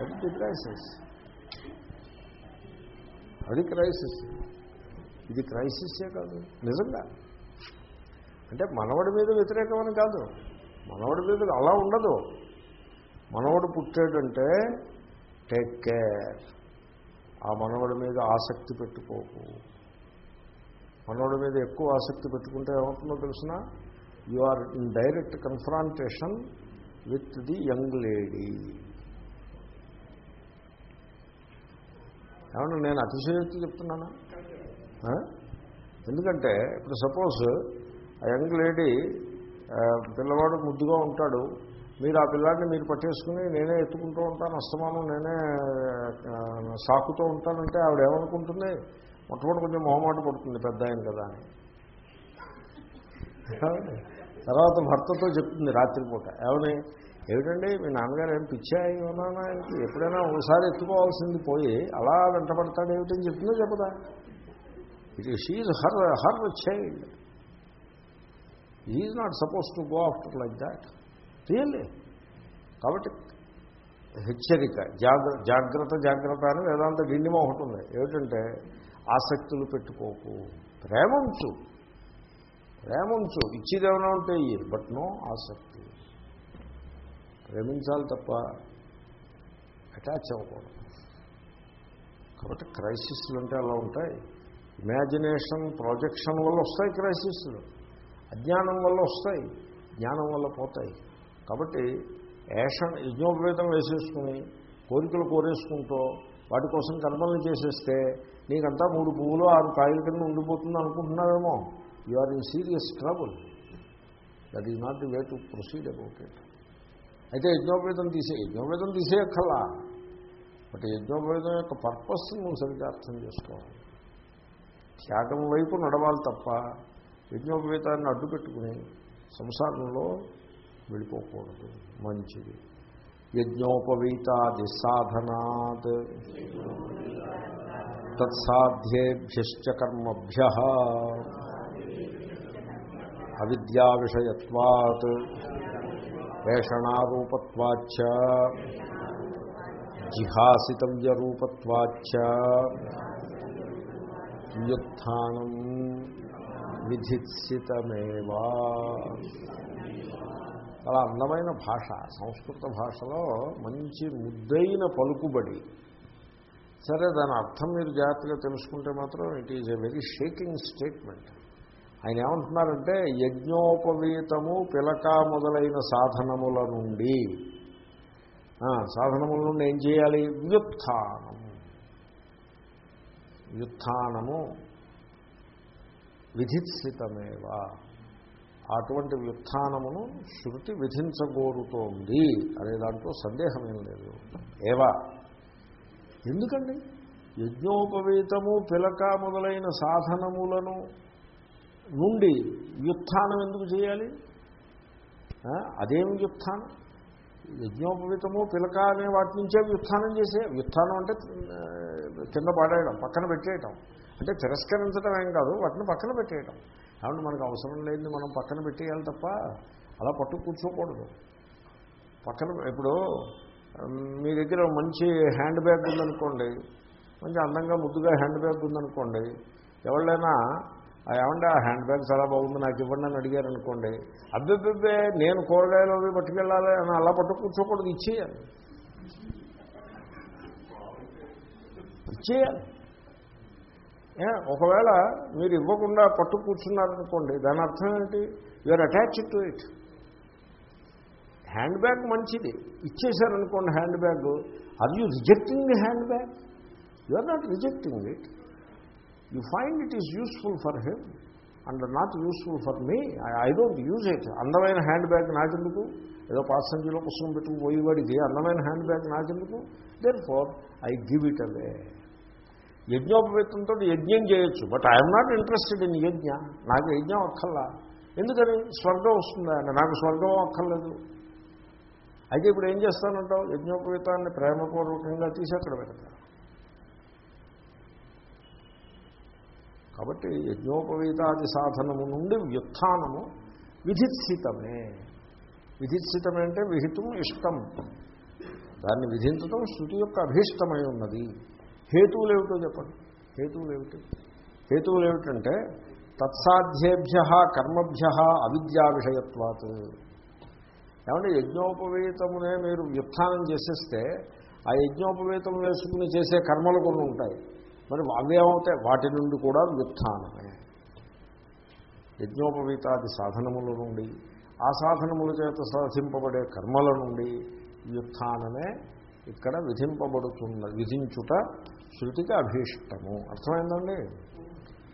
that is a crisis అది క్రైసిస్ ఇది క్రైసిస్సే కాదు. నిజంగా. అంటే మనవడి మీద వ్యతిరేకమని కాదు. మనవడి మీద అలా ఉండదు. మనవడు పుట్టాడంటే టేక్ కేర్ ఆ మనవడి మీద ఆసక్తి పెట్టుకోకు. మనవడి మీద ఎక్కువ ఆసక్తి పెట్టుకుంటే ఏమవుతుందో తెలిసిన? You are in direct confrontation with the young lady ఏమన్నా నేను అతిశయోక్తి చెప్తున్నానా? ఎందుకంటే ఇప్పుడు సపోజ్ ఆ యంగ్ లేడీ పిల్లవాడు ముద్దుగా ఉంటాడు. మీరు ఆ పిల్లాడిని మీరు పట్టేసుకుని నేనే ఎత్తుకుంటూ ఉంటాను అస్తమానం నేనే సాకుతూ ఉంటానంటే ఆవిడ ఏమనుకుంటుంది? మొట్టమొదటి కొంచెం మొహమాట పడుతుంది పెద్ద ఆయన కదా అని. తర్వాత భర్తతో చెప్తుంది రాత్రిపూట. ఏమని? ఏమిటండి మీ నాన్నగారు ఏం పిచ్చాయి? ఉన్నానా ఆయనకి ఎప్పుడైనా ఒకసారి ఎత్తుకోవాల్సింది పోయి అలా వెంటబడతాడు ఏమిటని చెప్తుందో చెప్పదా? It she's her her child is not suppose to go after like that really కాబట్టి హెచ్చరిక జాగ్ర జాగ్రత్త జాగ్రత్త అని వేదాంత గిన్నెమ ఒకటి ఉంది. ఏమిటంటే ఆసక్తులు పెట్టుకోకు. ప్రేమంచు. ప్రేమంచు. ఇచ్చేదేమైనా ఉంటే ఇయ్యి. బట్ నో ఆసక్తి. ప్రేమించాలి తప్ప అటాచ్ అవ్వకూడదు. కాబట్టి క్రైసిస్లు అంటే అలా ఉంటాయి. ఇమాజినేషన్ ప్రాజెక్షన్ వల్ల వస్తాయి క్రైసిస్లు. అజ్ఞానం వల్ల వస్తాయి. జ్ఞానం వల్ల పోతాయి. కాబట్టి ఏషన్ యజ్ఞోపవేతం వేసేసుకుని కోరికలు కోరేసుకుంటూ వాటి కోసం కర్మల్ని చేసేస్తే నీకంతా మూడు పువ్వులు ఆరు కాయల కింద ఉండిపోతుంది అనుకుంటున్నావేమో. You are in serious trouble that is not the way to proceed about it అయితే యజ్ఞోపేతం తీసే యజ్ఞోపేతం తీసేయక్కర్లా బట్ యజ్ఞోపేతం యొక్క పర్పస్ నువ్వు సరిగ్గా అర్థం చేసుకోవాలి. త్యాగం వైపు నడవాలి తప్ప యజ్ఞోపేతాన్ని అడ్డు పెట్టుకుని సంసారంలో వెళ్ళిపోకూడదు. మంచిది. యజ్ఞోపవీతాది సాధనాత్. తత్సాధ్యేభ్యశ్చ కర్మభ్య. అవిద్యా విషయత్వాత్ వేషణారూపత్వాచ్చ. జిహాసితవ్యరూపత్వాచ్చ. వ్యుత్థానం విధిత్సితమేవా చాలా అందమైన భాష సంస్కృత భాషలో మంచి ముద్దైన పలుకుబడి. సరే దాని అర్థం మీరు జాగ్రత్తగా తెలుసుకుంటే మాత్రం it is a very shaking statement ఆయన ఏమంటున్నారంటే యజ్ఞోపవీతము పిలక మొదలైన సాధనముల నుండి. సాధనముల నుండి ఏం చేయాలి? వ్యుత్థానం వ్యుత్థానము. విధిత్సితమేవా. అటువంటి వ్యుత్థానమును శృతి విధించగోరుతోంది అనే దాంట్లో సందేహమేం లేదు. ఏవా? ఎందుకండి? యజ్ఞోపవీతము పిలక మొదలైన సాధనములను నుండి వ్యుత్నం ఎందుకు చేయాలి? అదేం వ్యుత్థానం? యజ్ఞోపవీతము పిలక అనే వాటి నుంచే వ్యుత్నం చేసే వ్యుత్థానం అంటే కింద పాడేయడం పక్కన పెట్టేయటం. అంటే తిరస్కరించడం ఏం కాదు వాటిని పక్కన పెట్టేయటం. కాబట్టి మనకు అవసరం లేనిది మనం పక్కన పెట్టేయాలి తప్ప అలా పట్టు కూర్చోకూడదు. పక్కన ఇప్పుడు మీ దగ్గర మంచి హ్యాండ్ బ్యాగ్ ఉందనుకోండి మంచి అందంగా ముద్దుగా హ్యాండ్ బ్యాగ్ ఉందనుకోండి ఎవళ్ళైనా ఏమంటే ఆ హ్యాండ్ బ్యాగ్ చాలా బాగుంది నాకు ఇవ్వండి అని అడిగారు అనుకోండి అబ్బెబ్బెబ్బే నేను కూరగాయలు అవి పట్టుకెళ్ళాలి అని అలా పట్టు కూర్చోకూడదు ఇచ్చేయాలి. ఇచ్చేయాలి. ఒకవేళ మీరు ఇవ్వకుండా పట్టు కూర్చున్నారనుకోండి దాని అర్థం ఏంటి? You're attached to it hand bag మంచిది. ఇచ్చేశారనుకోండి hand bag are you rejecting the hand bag you're not rejecting it you find it is useful for him and not useful for me I don't use it అందమైన hand bag నాకెందుకు? ఏదో పాసెంజర్లో పుస్తకం పెట్టుకుని పోయేవాడికి అందమైన hand bag నాకెందుకు? Then for I give it away యజ్ఞోపవేతంతో యజ్ఞం చేయొచ్చు. But I'm not interested in yajna. నాకు యజ్ఞం అక్కర్లా. ఎందుకని? స్వర్గం వస్తుందా? నాకు స్వర్గం అక్కర్లేదు. అయితే ఇప్పుడు ఏం చేస్తానంటావు? యజ్ఞోపవేతాన్ని ప్రేమపూర్వకంగా తీసి అక్కడ పెడతా. కాబట్టి యజ్ఞోపవీతాది సాధనము నుండి వ్యుత్థానము విధిత్సితమే. విధిత్సితమే అంటే విహితం ఇష్టం. దాన్ని విధించడం శృతి యొక్క అభీష్టమై ఉన్నది. హేతువులు ఏమిటో చెప్పండి. హేతువులు ఏమిటి? హేతువులు ఏమిటంటే తత్సాధ్యేభ్య కర్మభ్య అవిద్యా విషయత్వాత్ ఏమంటే యజ్ఞోపవేతమునే మీరు వ్యుత్థానం చేసేస్తే ఆ యజ్ఞోపవేతం వేసుకుని చేసే కర్మలు కొన్ని ఉంటాయి. మరి అవేమవుతాయి వాటి నుండి కూడా వ్యుత్థానమే. యజ్ఞోపవీతాది సాధనముల నుండి ఆ సాధనముల చేత సాధింపబడే కర్మల నుండి వ్యుత్థానమే ఇక్కడ విధింపబడుతున్న విధించుట శృతికి అభీష్టము. అర్థమైందండి?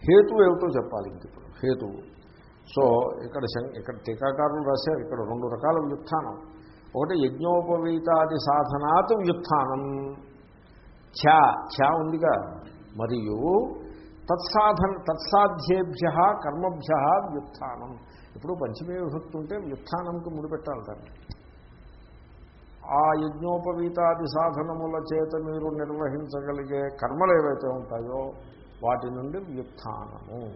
హేతు ఏమిటో చెప్పాలి ఇంక ఇప్పుడు. హేతువు. సో ఇక్కడ ఇక్కడ టీకాకారులు రాశారు. ఇక్కడ రెండు రకాల వ్యుత్థానం. ఒకటి యజ్ఞోపవీతాది సాధనాత్ వ్యుత్థానం. ఛా ఛా ఉందిగా. మరియు తత్సాధన తత్సాధ్యేభ్య కర్మభ్య వ్యుత్థానం. ఇప్పుడు పంచమే విభక్తి ఉంటే వ్యుత్థానంకి ముడిపెట్టాలి దాన్ని. ఆ యజ్ఞోపవీతాది సాధనముల చేత మీరు నిర్వహించగలిగే కర్మలు ఏవైతే ఉంటాయో వాటి నుండి వ్యుత్థానము.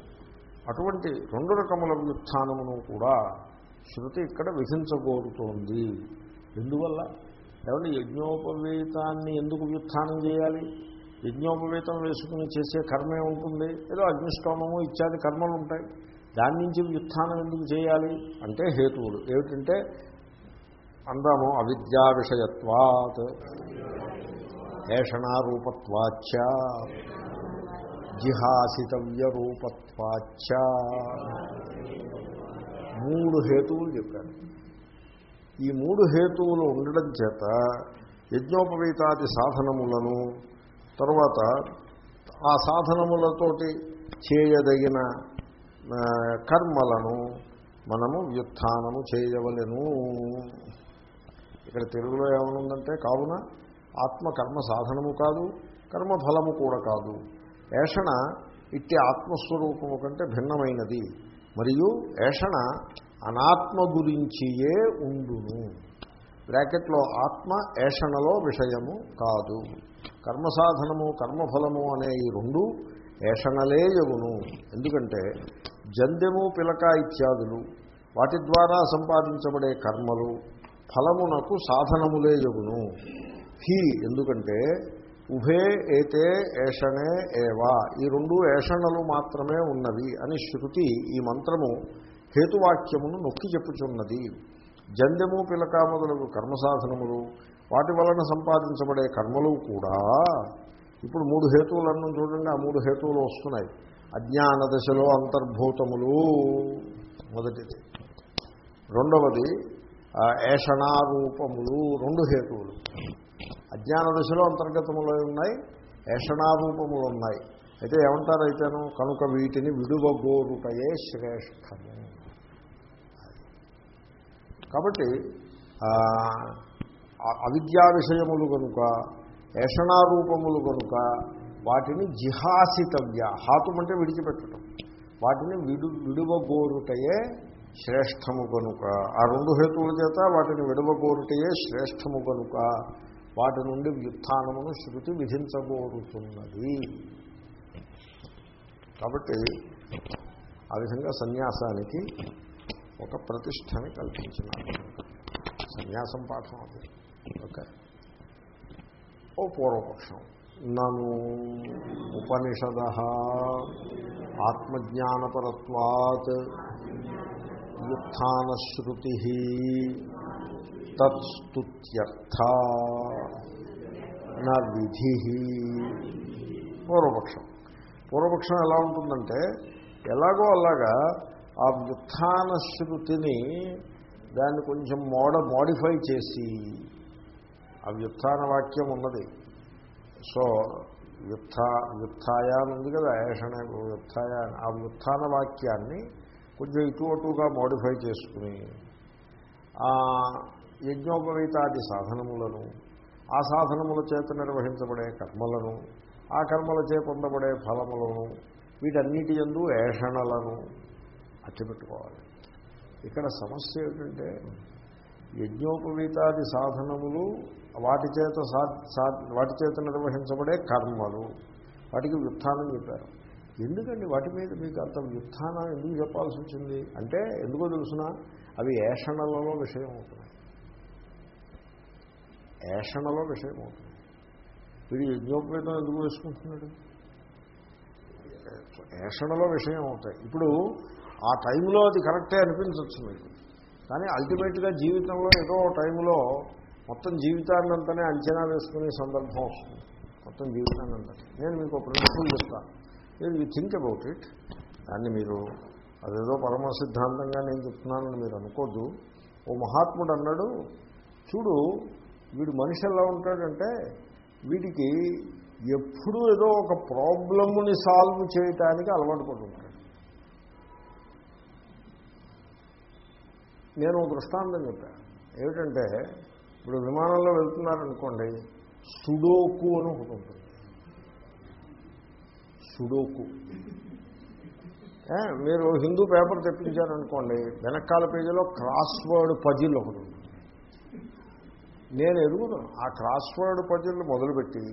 అటువంటి రెండు రకముల వ్యుత్థానమును కూడా శృతి ఇక్కడ విధించగోరుతోంది ఎందువల్ల? ఏమంటే యజ్ఞోపవీతాన్ని ఎందుకు వ్యుత్థానం చేయాలి? యజ్ఞోపవీతం వేసుకుని చేసే కర్మే ఉంటుంది. ఏదో అగ్నిష్టోమము ఇత్యాది కర్మలు ఉంటాయి. దాని నుంచి వ్యుత్థానం ఎందుకు చేయాలి? అంటే హేతువులు. ఏమిటంటే అందాము అవిద్యా విషయత్వాత్ ఏషణారూపత్వాచ్చ. జిహాసితవ్య రూపత్వాచ్చ మూడు హేతువులు చెప్పారు. ఈ మూడు హేతువులు ఉండడం చేత యజ్ఞోపవీతాది సాధనములను తర్వాత ఆ సాధనములతోటి చేయదగిన కర్మలను మనము వ్యుత్థానము చేయవలెను. ఇక్కడ తెలుగులో ఏమనుందంటే కావున ఆత్మ కర్మ సాధనము కాదు కర్మఫలము కూడా కాదు. ఏషణ ఇట్టి ఆత్మస్వరూపము కంటే భిన్నమైనది. మరియు ఏషణ అనాత్మ గురించియే ఉండును. బ్రాకెట్లో ఆత్మ ఏషణలో విషయము కాదు. కర్మసాధనము కర్మఫలము అనే ఈ రెండు ఏషణలే యగును. ఎందుకంటే జందెము పిలక ఇత్యాదులు వాటి ద్వారా సంపాదించబడే కర్మలు ఫలమునకు సాధనములే యగును హి ఎందుకంటే ఉభే ఏతే ఏషణే ఏవా. ఈ రెండు ఏషణలు మాత్రమే ఉన్నవి అని శృతి ఈ మంత్రము హేతువాక్యమును నొక్కి చెప్పుచున్నది. జందెము పిలక మొదలగు కర్మసాధనములు వాటి వలన సంపాదించబడే కర్మలు కూడా ఇప్పుడు మూడు హేతువులను చూడండి ఆ మూడు హేతువులు వస్తున్నాయి. అజ్ఞాన దశలో అంతర్భూతములు. మొదటిది. రెండవది ఏషణారూపములు రెండు హేతువులు. అజ్ఞాన దశలో అంతర్గతములు ఉన్నాయి ఏషణారూపములు ఉన్నాయి అయితే ఏమంటారు అయితేను? కనుక వీటిని విడువగోరుటయే శ్రేష్టము. కాబట్టి అవిద్యా విషయములు కనుక ఏషణారూపములు కనుక వాటిని జిహాసితవ్య హాతం అంటే విడిచిపెట్టడం వాటిని విడు విడువగోరుటయే శ్రేష్టము కనుక ఆ రెండు హేతువుల చేత వాటిని విడవగోరుటయే శ్రేష్టము కనుక వాటి నుండి వ్యుత్నమును శృతి విధించగోరుతున్నది కాబట్టి ఆ విధంగా సన్యాసానికి ఒక ప్రతిష్టని కల్పించినారు. సన్యాసం పాఠం అది. ఓకే. ఓ పూర్వపక్షం. నను ఉపనిషద ఆత్మజ్ఞానపరత్వాత్ వ్యుత్నశ్రుతి తత్స్తుత్యర్థ నా విధి పూర్వపక్షం. పూర్వపక్షం ఎలా ఉంటుందంటే ఎలాగో అలాగా ఆ వ్యుత్నశ్రుతిని దాన్ని కొంచెం మోడ మోడిఫై చేసి ఆ వ్యుత్న వాక్యం ఉన్నది. సో వ్యుత్థ వ్యుత్థాయ అని ఉంది కదా ఏషణ వ్యుత్థాయ ఆ వ్యుత్థాన వాక్యాన్ని కొంచెం ఇటు అటుగా మోడిఫై చేసుకుని యజ్ఞోపవీతాది సాధనములను ఆ సాధనముల చేత నిర్వహించబడే కర్మలను ఆ కర్మల కర్మలచే పొందబడే ఫలములను వీటన్నిటి ఎందు ఏషణలను అట్టిపెట్టుకోవాలి. ఇక్కడ సమస్య ఏమిటంటే యజ్ఞోపవీతాది సాధనములు వాటి చేత సా సా- వాటి చేత నిర్వహించబడే కర్మలు వాటికి వ్యుత్థానం చెప్పారు. ఎందుకండి వాటి మీద మీకు అంత వ్యుత్థానం ఎందుకు చెప్పాల్సి వచ్చింది అంటే ఎందుకో తెలుసిన? అవి ఏషణలలో విషయం అవుతున్నాయి. ఏషణలో విషయం అవుతుంది వీడు యజ్ఞోపేతం ఎందుకు వేసుకుంటున్నాడు ఏషణలో విషయం అవుతాయి. ఇప్పుడు ఆ టైంలో అది కరెక్టే అనిపించవచ్చు మీకు. కానీ అల్టిమేట్గా జీవితంలో ఏదో టైంలో మొత్తం జీవితాన్ని అంతనే అంచనా వేసుకునే సందర్భం వస్తుంది. మొత్తం జీవితాన్ని అంతా నేను మీకు ఒక ప్రిన్సిపల్ చెప్తాను. మీరు యూ థింక్ అబౌట్ ఇట్ దాన్ని మీరు అదేదో పరమ సిద్ధాంతంగా నేను చెప్తున్నానని మీరు అనుకోద్దు. ఓ మహాత్ముడు అన్నాడు చూడు వీడు మనిషి ఎలా ఉంటాడంటే వీడికి ఎప్పుడూ ఏదో ఒక ప్రాబ్లమ్ని సాల్వ్ చేయటానికి అలవాటు పడుతుంటాడు నేను ఒక దృష్టాంతం చెప్పాను ఏమిటంటే ఇప్పుడు విమానంలో వెళ్తున్నారనుకోండి సుడోకు అని ఒకటి ఉంటుంది. సుడోకు. మీరు హిందూ పేపర్ తెప్పించారనుకోండి వెనకాల పేజీలో క్రాస్ వర్డ్ పజిల్ ఒకటి నేను ఎరుగును ఆ క్రాస్ వర్డ్ పజిల్ మొదలుపెట్టి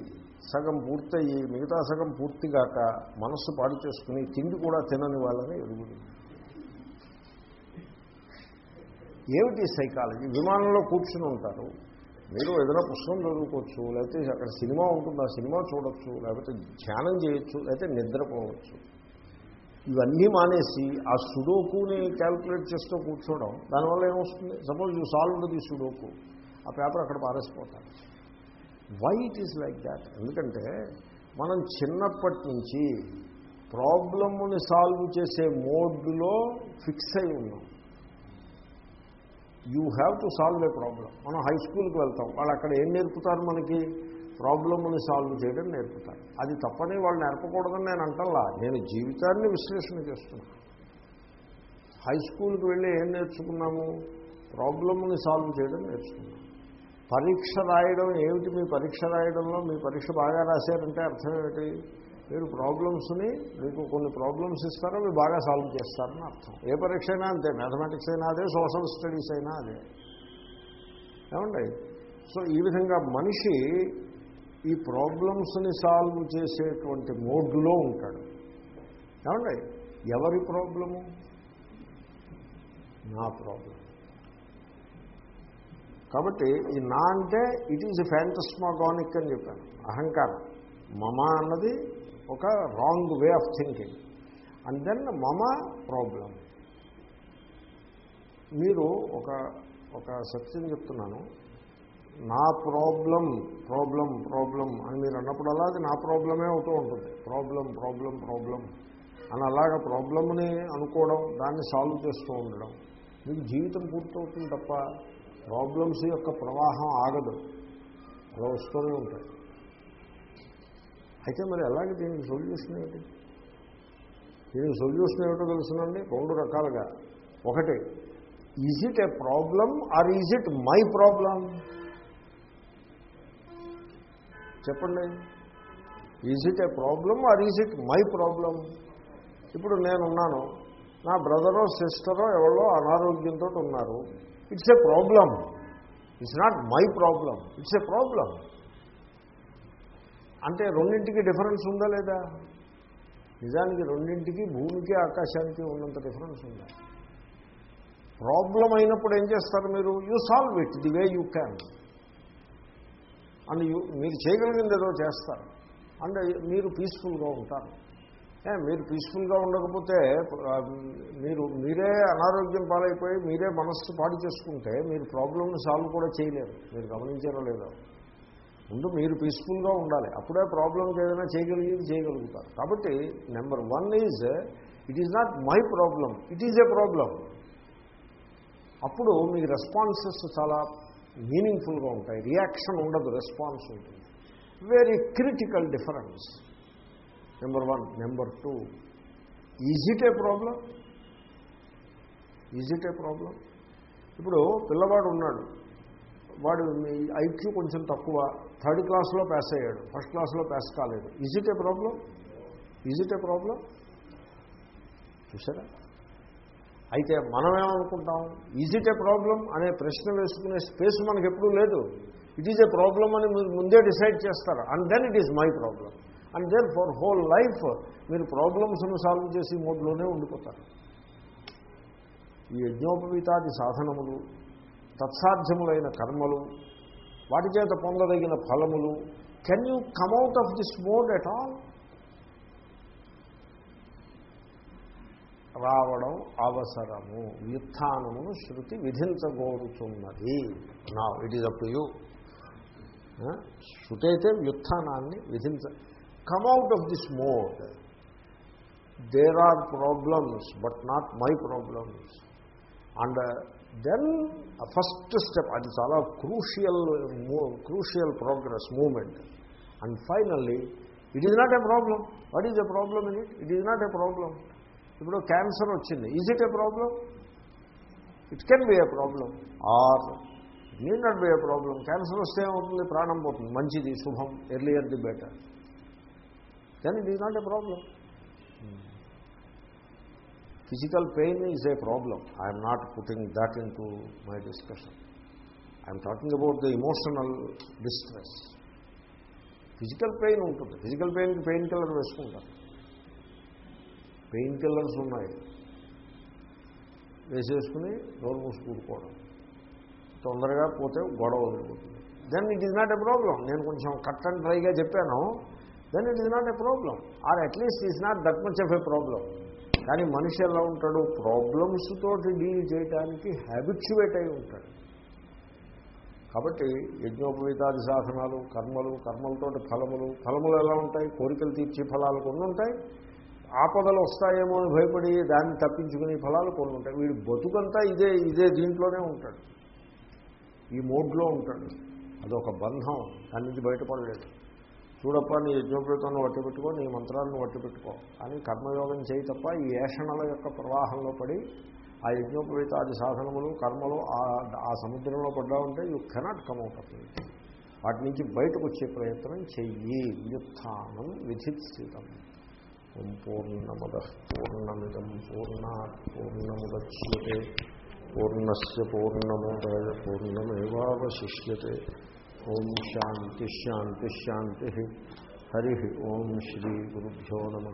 సగం పూర్తయ్యి మిగతా సగం పూర్తిగాక మనస్సు పాడు చేసుకుని తిండి కూడా తినని వాళ్ళని ఎరుగుతుంది ఏమిటి సైకాలజీ విమానంలో కూర్చుని ఉంటారు. మీరు ఏదైనా పుస్తకం చదువుకోవచ్చు లేకపోతే అక్కడ సినిమా ఉంటుంది ఆ సినిమా చూడొచ్చు లేకపోతే ధ్యానం చేయొచ్చు లేకపోతే నిద్రపోవచ్చు. ఇవన్నీ మానేసి ఆ సుడోకుని క్యాల్కులేట్ చేస్తూ కూర్చోవడం దానివల్ల ఏమొస్తుంది? Suppose you solve the sudoku ఆ పేపర్ అక్కడ పారేసిపోతాను why it is like that ఎందుకంటే మనం చిన్నప్పటి నుంచి ప్రాబ్లమ్ని సాల్వ్ చేసే మోడ్లో ఫిక్స్ అయి ఉన్నాం. You have to solve a problem. మనం హై స్కూల్కి వెళ్తాం. వాళ్ళు అక్కడ ఏం నేర్పుతారు మనకి? ప్రాబ్లమ్ని సాల్వ్ చేయడం నేర్పుతారు. అది తప్పని వాళ్ళు నేర్పకూడదని నేను అంటల్లా. నేను జీవితాన్ని విశ్లేషణ చేస్తున్నాను హై స్కూల్కి వెళ్ళి ఏం నేర్చుకున్నాము? ప్రాబ్లమ్ని సాల్వ్ చేయడం నేర్చుకున్నాము పరీక్ష రాయడం ఏమిటి మీ పరీక్ష రాయడంలో? మీ పరీక్ష బాగా రాశారంటే అర్థం ఏమిటి? మీరు ప్రాబ్లమ్స్ని మీకు కొన్ని ప్రాబ్లమ్స్ ఇస్తారో మీరు బాగా సాల్వ్ చేస్తారని అర్థం. ఏ పరీక్ష అయినా అంతే మ్యాథమెటిక్స్ అయినా అదే సోషల్ స్టడీస్ అయినా అదే. ఏమండి? సో ఈ విధంగా మనిషి ఈ ప్రాబ్లమ్స్ని సాల్వ్ చేసేటువంటి మోడ్లో ఉంటాడు. ఏమండి? ఎవరి ప్రాబ్లము? నా ప్రాబ్లం కాబట్టి ఈ నా అంటే ఇట్ ఈజ్ ఫ్యాంటస్మాగానిక్ అని చెప్పాను. అహంకారం. మమ అన్నది ఒక wrong way of thinking and then మమ ప్రాబ్లం మీరు ఒక ఒక సత్యం చెప్తున్నాను. నా ప్రాబ్లం ప్రాబ్లం ప్రాబ్లం అని మీరు అన్నప్పుడల్లా అది నా ప్రాబ్లమే అవుతూ ఉంటుంది. ప్రాబ్లం ప్రాబ్లం ప్రాబ్లం అని అలాగ ప్రాబ్లమ్ని అనుకోవడం దాన్ని సాల్వ్ చేస్తూ ఉండడం. మీకు జీవితం పూర్తవుతుంది తప్ప ప్రాబ్లమ్స్ యొక్క ప్రవాహం ఆగదు. అలా వస్తూనే ఉంటాయి. అయితే మరి ఎలాగే దీనికి సొల్యూషన్ ఏమిటి దీనికి సొల్యూషన్ ఏమిటో తెలుసునండి? రెండు రకాలుగా. ఒకటి is it a problem or is it my problem చెప్పండి. Is it a problem or is it my problem ఇప్పుడు నేనున్నాను. నా బ్రదరో సిస్టరో ఎవరో అనారోగ్యంతో ఉన్నారు. It's a problem it's not my problem it's a problem అంటే రెండింటికి డిఫరెన్స్ ఉందా లేదా? నిజానికి రెండింటికి భూమికి ఆకాశానికి ఉన్నంత డిఫరెన్స్ ఉందా? ప్రాబ్లం అయినప్పుడు ఏం చేస్తారు మీరు? You solve it the way you can and you మీరు చేయగలిగింది ఏదో చేస్తారు. అండ్ మీరు పీస్ఫుల్గా ఉంటారు. మీరు పీస్ఫుల్గా ఉండకపోతే మీరు మీరే అనారోగ్యం పాలైపోయి మీరే మనస్సు పాడు చేసుకుంటే మీరు ప్రాబ్లమ్ని సాల్వ్ కూడా చేయలేరు. మీరు గమనించారో లేదో. ముందు మీరు పీస్ఫుల్గా ఉండాలి. అప్పుడే ప్రాబ్లంకి ఏదైనా చేయగలిగేది చేయగలుగుతారు. కాబట్టి number one is it is not my problem it is a problem అప్పుడు మీ రెస్పాన్సెస్ చాలా మీనింగ్ఫుల్గా ఉంటాయి. రియాక్షన్ ఉండదు రెస్పాన్స్ ఉంటుంది. Very critical difference number one number two is it a problem is it a problem ఇప్పుడు పిల్లవాడు ఉన్నాడు. వాడు ఐక్యూ కొంచెం తక్కువ. థర్డ్ క్లాస్లో పాస్ అయ్యాడు. ఫస్ట్ క్లాస్లో పాస్ కాలేదు. Is it a problem is it a problem చూసారా అయితే మనం ఏమనుకుంటాం? ఈజ్ ఇట్ ఏ ప్రాబ్లం అనే ప్రశ్న వేసుకునే స్పేస్ మనకి ఎప్పుడూ లేదు. ఇట్ ఈజ్ ఏ ప్రాబ్లం అని ముందే డిసైడ్ చేస్తారు? And then it is my problem and then for whole life మీరు ప్రాబ్లమ్స్ను సాల్వ్ చేసి మోడ్లోనే ఉండిపోతారు. ఈ యజ్ఞోపవీతాది సాధనములు తత్సాధ్యములైన కర్మలు వాటి చేత పొందదగిన ఫలములు. Can you come out of this mode at all రావడం అవసరము. వ్యుత్నమును శృతి విధించగోరుతున్నది. నా it is up to you శృతి అయితే వ్యుత్నాన్ని విధించ come out of this mode there are problems but not my problems and then first step అది చాలా crucial crucial progress moment and finally it is not a problem what is a problem in it it is not a problem ఇప్పుడు cancer వచ్చింది. Is it a problem it can be a problem or need not be a problem cancer వస్తే ఏమవుతుంది? ప్రాణం పోతుంది. మంచిది శుభం. Earlier the better then it is not a problem physical pain is a problem. I'm not putting that in to my discussion I'm talking about the emotional distress physical pain ఉంటుంది. Physical పెయిన్కి pain killer వేసుకుంటారు. Pain killers ఉన్నాయి. వేసేసుకుని door మూసి కూడుకోవడం. తొందరగా పోతే గొడవ వదిలిపోతుంది. Then it is not a problem నేను కొంచెం కట్ అండ్ డ్రైగా చెప్పాను. Then it is not a problem or at least is not that much of a problem కానీ మనిషి ఎలా ఉంటాడు ప్రాబ్లమ్స్ తోటి డీల్ చేయడానికి హ్యాబిచ్యువేట్ అయి ఉంటాడు. కాబట్టి యజ్ఞోపవీతాది సాధనాలు కర్మలు కర్మలతోటి ఫలములు ఫలములు ఎలా ఉంటాయి? కోరికలు తీర్చే ఫలాలు కొన్ని ఉంటాయి. ఆపదలు వస్తాయేమో అని భయపడి దాన్ని తప్పించుకునే ఫలాలు కొన్ని ఉంటాయి. వీడు బతుకంతా ఇదే ఇదే దీంట్లోనే ఉంటాడు. ఈ మోడ్లో ఉంటాడు. అదొక బంధం. దాని నుంచి బయటపడలేదు. చూడప్ప నీ యజ్ఞోపేతాన్ని వట్టి పెట్టుకో నీ మంత్రాలను వట్టి పెట్టుకో అని కర్మయోగం చేయి తప్ప ఈ ఏషణల యొక్క ప్రవాహంలో పడి ఆ యజ్ఞోపవేతాది సాధనములు కర్మలు ఆ సముద్రంలో పడ్డా ఉంటే you cannot come out of it వాటి నుంచి బయటకు వచ్చే ప్రయత్నం చెయ్యి. వ్యుత్నం విధిత్సితం. ఓం పూర్ణమద పూర్ణమిదం పూర్ణ పూర్ణముద్యే పూర్ణస్ పూర్ణమోదాయ పూర్ణమేవాశిష్యే ఓం శాంతి శాంతి శాంతి హరి ఓం శ్రీ గురుభ్యో నమ